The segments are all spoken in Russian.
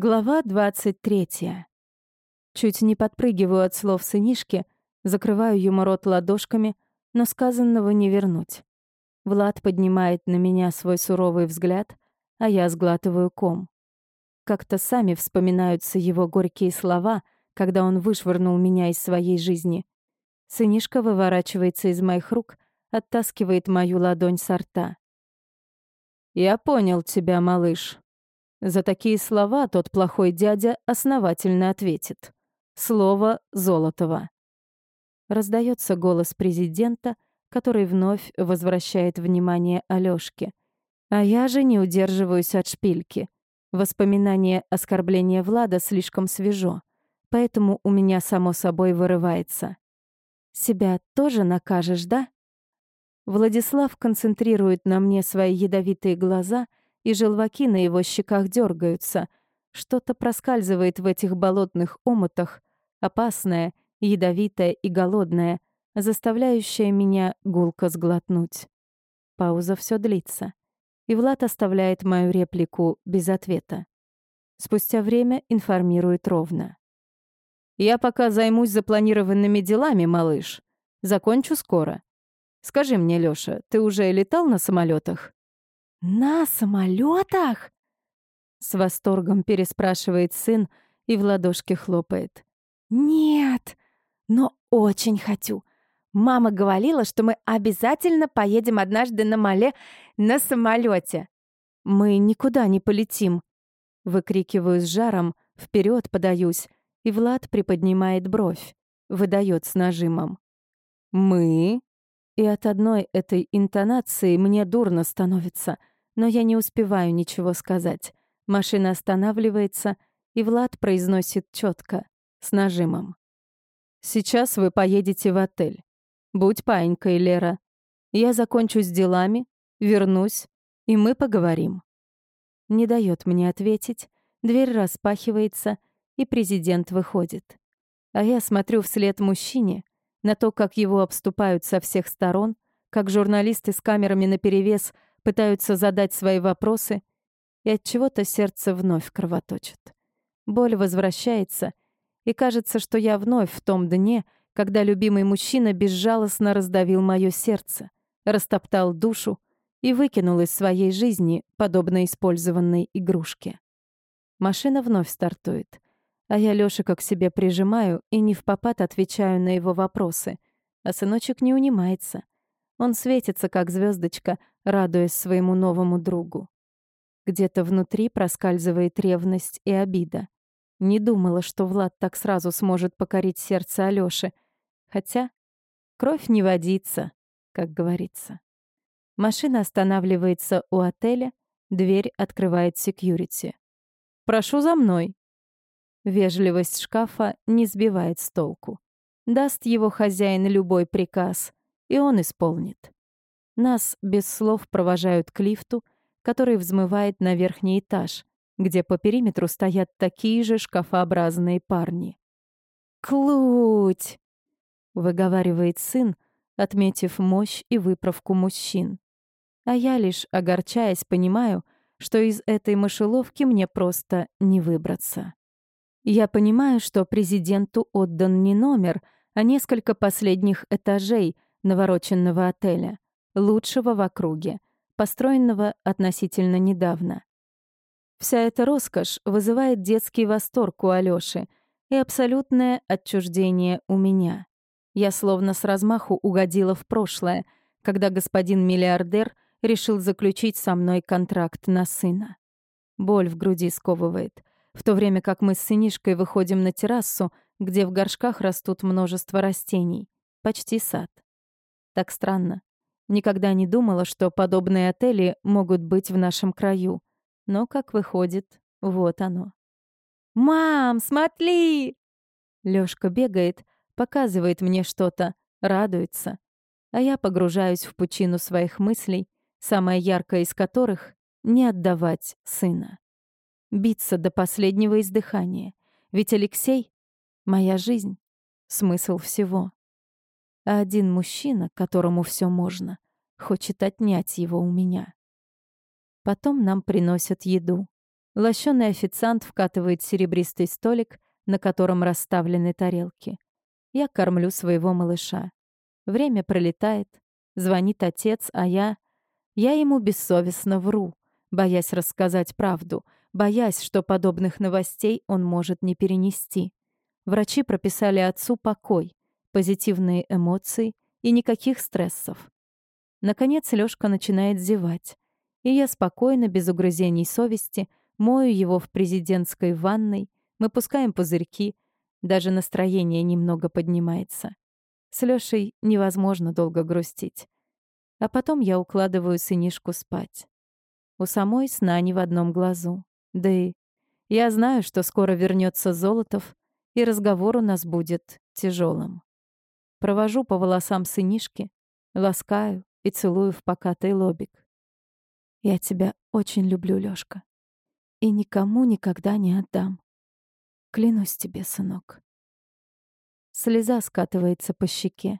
Глава 23. Чуть не подпрыгиваю от слов сынишки, закрываю ему рот ладошками, но сказанного не вернуть. Влад поднимает на меня свой суровый взгляд, а я сглатываю ком. Как-то сами вспоминаются его горькие слова, когда он вышвырнул меня из своей жизни. Сынишка выворачивается из моих рук, оттаскивает мою ладонь со рта. «Я понял тебя, малыш», за такие слова тот плохой дядя основательно ответит. Слово Золотого. Раздается голос президента, который вновь возвращает внимание Алёшке. А я же не удерживаюсь от шпильки. Воспоминание оскорбления Влада слишком свежо, поэтому у меня само собой вырывается. «Себя тоже накажешь, да?» Владислав концентрирует на мне свои ядовитые глаза — и желваки на его щеках дергаются. Что-то проскальзывает в этих болотных омутах, опасное, ядовитое и голодное, заставляющее меня гулко сглотнуть. Пауза все длится, и Влад оставляет мою реплику без ответа. Спустя время информирует ровно. «Я пока займусь запланированными делами, малыш. Закончу скоро. Скажи мне, Лёша, ты уже летал на самолетах? «На самолетах? С восторгом переспрашивает сын и в ладошки хлопает. «Нет, но очень хочу. Мама говорила, что мы обязательно поедем однажды на Мале на самолете. «Мы никуда не полетим!» Выкрикиваю с жаром, вперед подаюсь, и Влад приподнимает бровь, выдает с нажимом. «Мы?» И от одной этой интонации мне дурно становится, но я не успеваю ничего сказать. Машина останавливается, и Влад произносит четко, с нажимом. «Сейчас вы поедете в отель. Будь паинькой, Лера. Я закончу с делами, вернусь, и мы поговорим». Не дает мне ответить, дверь распахивается, и президент выходит. А я смотрю вслед мужчине, на то, как его обступают со всех сторон, как журналисты с камерами наперевес пытаются задать свои вопросы, и от чего-то сердце вновь кровоточит. Боль возвращается, и кажется, что я вновь в том дне, когда любимый мужчина безжалостно раздавил мое сердце, растоптал душу и выкинул из своей жизни, подобно использованной игрушке. Машина вновь стартует — а я Лёшика к себе прижимаю и не в попад отвечаю на его вопросы. А сыночек не унимается. Он светится, как звездочка, радуясь своему новому другу. Где-то внутри проскальзывает ревность и обида. Не думала, что Влад так сразу сможет покорить сердце Алёши. Хотя кровь не водится, как говорится. Машина останавливается у отеля, дверь открывает секьюрити. «Прошу за мной», Вежливость шкафа не сбивает с толку. Даст его хозяин любой приказ, и он исполнит. Нас без слов провожают к лифту, который взмывает на верхний этаж, где по периметру стоят такие же шкафообразные парни. «Клуть!» — выговаривает сын, отметив мощь и выправку мужчин. А я лишь, огорчаясь, понимаю, что из этой мышеловки мне просто не выбраться. Я понимаю, что президенту отдан не номер, а несколько последних этажей навороченного отеля, лучшего в округе, построенного относительно недавно. Вся эта роскошь вызывает детский восторг у Алёши и абсолютное отчуждение у меня. Я словно с размаху угодила в прошлое, когда господин миллиардер решил заключить со мной контракт на сына. Боль в груди сковывает в то время как мы с сынишкой выходим на террасу, где в горшках растут множество растений. Почти сад. Так странно. Никогда не думала, что подобные отели могут быть в нашем краю. Но, как выходит, вот оно. «Мам, смотри!» Лёшка бегает, показывает мне что-то, радуется. А я погружаюсь в пучину своих мыслей, самая яркая из которых — не отдавать сына биться до последнего издыхания. Ведь Алексей — моя жизнь, смысл всего. А один мужчина, которому все можно, хочет отнять его у меня. Потом нам приносят еду. Лощеный официант вкатывает серебристый столик, на котором расставлены тарелки. Я кормлю своего малыша. Время пролетает. Звонит отец, а я... Я ему бессовестно вру, боясь рассказать правду, боясь, что подобных новостей он может не перенести. Врачи прописали отцу покой, позитивные эмоции и никаких стрессов. Наконец Лёшка начинает зевать, и я спокойно, без угрызений совести, мою его в президентской ванной, мы пускаем пузырьки, даже настроение немного поднимается. С Лёшей невозможно долго грустить. А потом я укладываю сынишку спать. У самой сна не в одном глазу. Да и я знаю, что скоро вернется Золотов, и разговор у нас будет тяжелым. Провожу по волосам сынишки, ласкаю и целую в покатый лобик. Я тебя очень люблю, Лёшка, и никому никогда не отдам. Клянусь тебе, сынок. Слеза скатывается по щеке,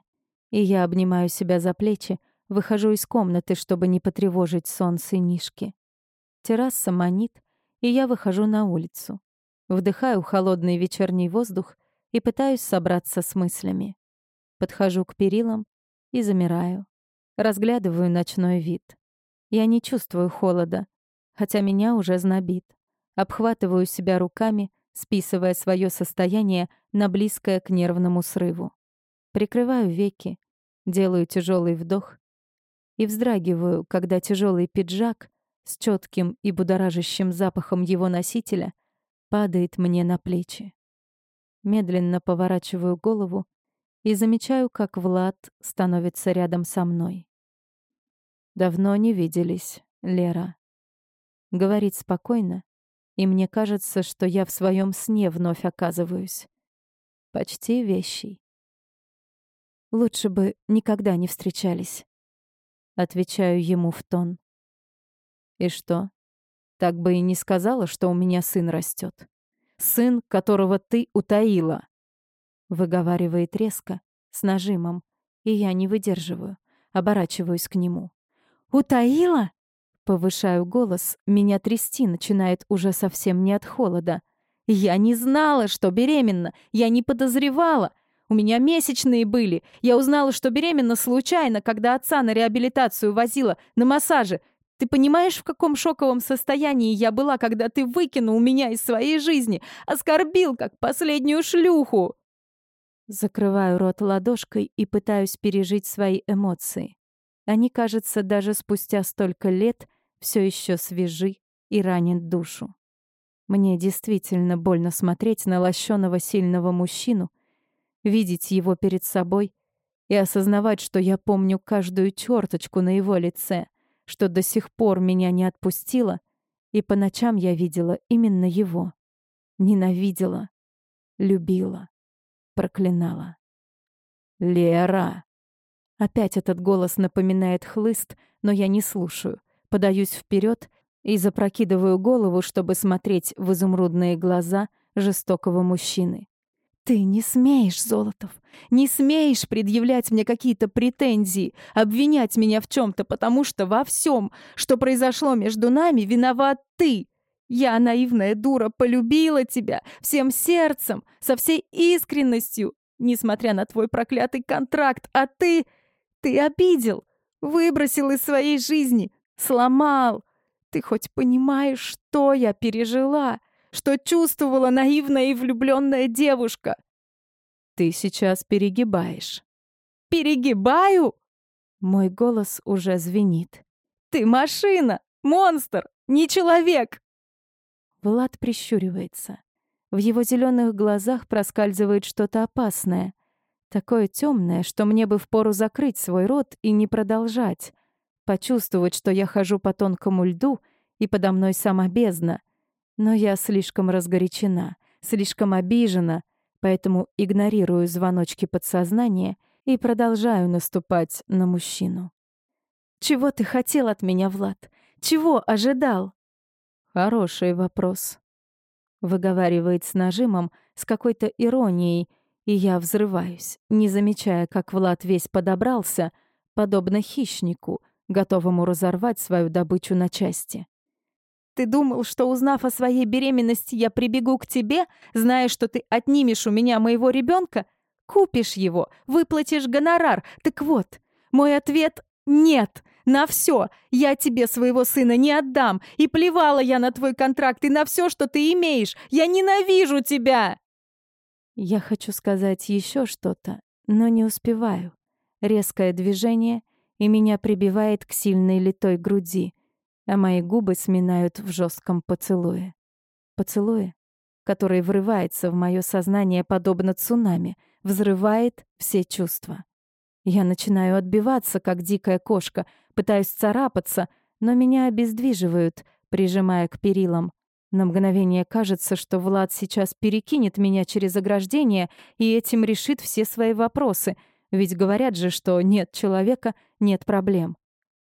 и я обнимаю себя за плечи, выхожу из комнаты, чтобы не потревожить сон сынишки. Терраса манит, и я выхожу на улицу. Вдыхаю холодный вечерний воздух и пытаюсь собраться с мыслями. Подхожу к перилам и замираю. Разглядываю ночной вид. Я не чувствую холода, хотя меня уже знобит. Обхватываю себя руками, списывая свое состояние на близкое к нервному срыву. Прикрываю веки, делаю тяжелый вдох и вздрагиваю, когда тяжелый пиджак с четким и будоражащим запахом его носителя падает мне на плечи. Медленно поворачиваю голову и замечаю, как Влад становится рядом со мной. «Давно не виделись, Лера». Говорит спокойно, и мне кажется, что я в своем сне вновь оказываюсь. Почти вещий. Лучше бы никогда не встречались. Отвечаю ему в тон. И что? Так бы и не сказала, что у меня сын растет. Сын, которого ты утаила. Выговаривает резко, с нажимом, и я не выдерживаю, оборачиваюсь к нему. «Утаила?» Повышаю голос, меня трясти начинает уже совсем не от холода. «Я не знала, что беременна! Я не подозревала! У меня месячные были! Я узнала, что беременна случайно, когда отца на реабилитацию возила, на массаже, ты понимаешь, в каком шоковом состоянии я была, когда ты выкинул меня из своей жизни, оскорбил, как последнюю шлюху?» Закрываю рот ладошкой и пытаюсь пережить свои эмоции. Они, кажется, даже спустя столько лет все еще свежи и ранят душу. Мне действительно больно смотреть на лощеного сильного мужчину, видеть его перед собой и осознавать, что я помню каждую черточку на его лице — что до сих пор меня не отпустило, и по ночам я видела именно его. Ненавидела, любила, проклинала. «Лера!» Опять этот голос напоминает хлыст, но я не слушаю. Подаюсь вперед и запрокидываю голову, чтобы смотреть в изумрудные глаза жестокого мужчины. «Ты не смеешь, Золотов, не смеешь предъявлять мне какие-то претензии, обвинять меня в чем-то, потому что во всем, что произошло между нами, виноват ты. Я, наивная дура, полюбила тебя всем сердцем, со всей искренностью, несмотря на твой проклятый контракт, а ты... ты обидел, выбросил из своей жизни, сломал. Ты хоть понимаешь, что я пережила?» Что чувствовала наивная и влюбленная девушка. Ты сейчас перегибаешь. Перегибаю? Мой голос уже звенит. Ты машина, монстр, не человек. Влад прищуривается. В его зеленых глазах проскальзывает что-то опасное. Такое темное, что мне бы впору закрыть свой рот и не продолжать. Почувствовать, что я хожу по тонкому льду, и подо мной сама бездна. Но я слишком разгорячена, слишком обижена, поэтому игнорирую звоночки подсознания и продолжаю наступать на мужчину. «Чего ты хотел от меня, Влад? Чего ожидал?» «Хороший вопрос», — выговаривает с нажимом, с какой-то иронией, и я взрываюсь, не замечая, как Влад весь подобрался, подобно хищнику, готовому разорвать свою добычу на части. Ты думал, что, узнав о своей беременности, я прибегу к тебе, зная, что ты отнимешь у меня моего ребенка? Купишь его, выплатишь гонорар. Так вот, мой ответ — нет. На все. Я тебе своего сына не отдам. И плевала я на твой контракт и на все, что ты имеешь. Я ненавижу тебя!» Я хочу сказать еще что-то, но не успеваю. Резкое движение, и меня прибивает к сильной литой груди, а мои губы сминают в жестком поцелуе. Поцелуе, который врывается в мое сознание подобно цунами, взрывает все чувства. Я начинаю отбиваться, как дикая кошка, пытаюсь царапаться, но меня обездвиживают, прижимая к перилам. На мгновение кажется, что Влад сейчас перекинет меня через ограждение и этим решит все свои вопросы, ведь говорят же, что нет человека — нет проблем.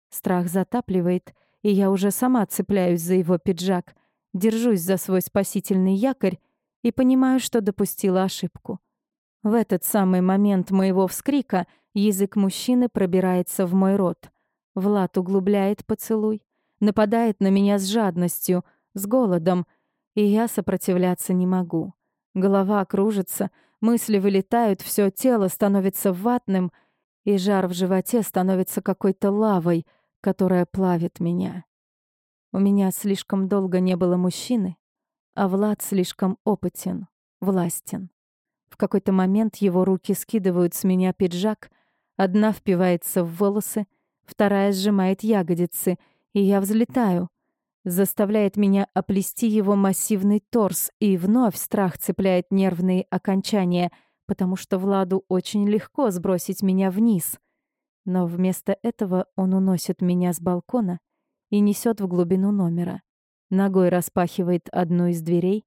Страх затапливает, и я уже сама цепляюсь за его пиджак, держусь за свой спасительный якорь и понимаю, что допустила ошибку. В этот самый момент моего вскрика язык мужчины пробирается в мой рот. Влад углубляет поцелуй, нападает на меня с жадностью, с голодом, и я сопротивляться не могу. Голова кружится, мысли вылетают, все тело становится ватным, и жар в животе становится какой-то лавой, которая плавит меня. У меня слишком долго не было мужчины, а Влад слишком опытен, властен. В какой-то момент его руки скидывают с меня пиджак, одна впивается в волосы, вторая сжимает ягодицы, и я взлетаю. Заставляет меня оплести его массивный торс, и вновь страх цепляет нервные окончания, потому что Владу очень легко сбросить меня вниз. Но вместо этого он уносит меня с балкона и несет в глубину номера. Ногой распахивает одну из дверей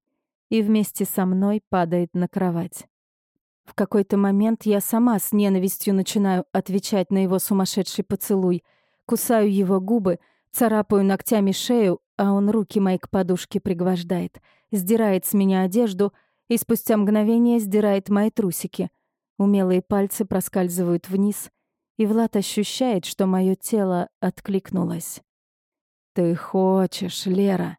и вместе со мной падает на кровать. В какой-то момент я сама с ненавистью начинаю отвечать на его сумасшедший поцелуй, кусаю его губы, царапаю ногтями шею, а он руки мои к подушке пригвождает, сдирает с меня одежду и спустя мгновение сдирает мои трусики. Умелые пальцы проскальзывают вниз, и Влад ощущает, что мое тело откликнулось. «Ты хочешь, Лера,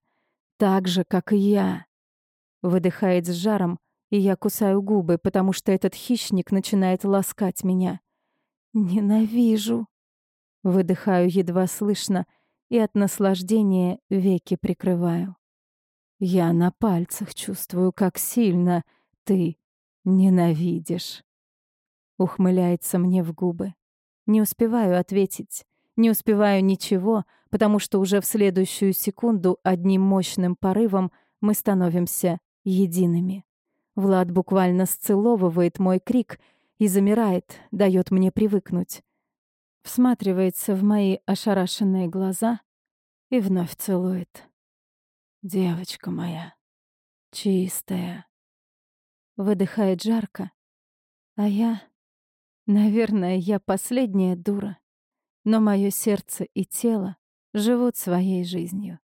так же, как и я», — выдыхает с жаром, и я кусаю губы, потому что этот хищник начинает ласкать меня. «Ненавижу!» Выдыхаю едва слышно и от наслаждения веки прикрываю. Я на пальцах чувствую, как сильно ты ненавидишь. Ухмыляется мне в губы. Не успеваю ответить, не успеваю ничего, потому что уже в следующую секунду одним мощным порывом мы становимся едиными. Влад буквально сцеловывает мой крик и замирает, дает мне привыкнуть. Всматривается в мои ошарашенные глаза и вновь целует. «Девочка моя, чистая». Выдыхает жарко, а я... Наверное, я последняя дура, но мое сердце и тело живут своей жизнью.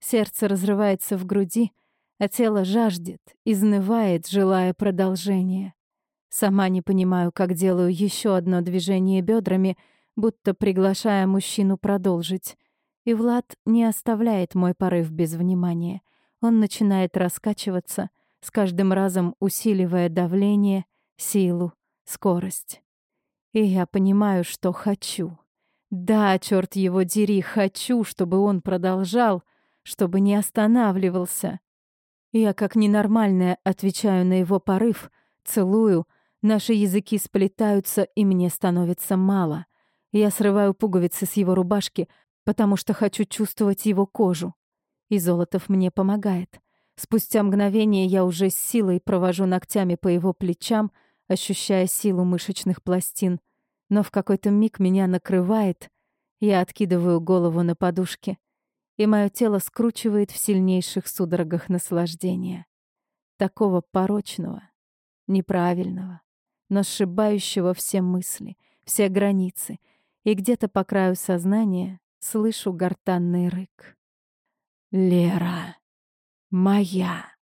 Сердце разрывается в груди, а тело жаждет, изнывает, желая продолжения. Сама не понимаю, как делаю еще одно движение бедрами, будто приглашая мужчину продолжить. И Влад не оставляет мой порыв без внимания. Он начинает раскачиваться, с каждым разом усиливая давление, силу, скорость. И я понимаю, что хочу. Да, черт его дери, хочу, чтобы он продолжал, чтобы не останавливался. Я как ненормальная отвечаю на его порыв, целую, наши языки сплетаются, и мне становится мало. Я срываю пуговицы с его рубашки, потому что хочу чувствовать его кожу. И Золотов мне помогает. Спустя мгновение я уже с силой провожу ногтями по его плечам, ощущая силу мышечных пластин. Но в какой-то миг меня накрывает, я откидываю голову на подушке — и мое тело скручивает в сильнейших судорогах наслаждения. Такого порочного, неправильного, но сшибающего все мысли, все границы, и где-то по краю сознания слышу гортанный рык. «Лера, моя!»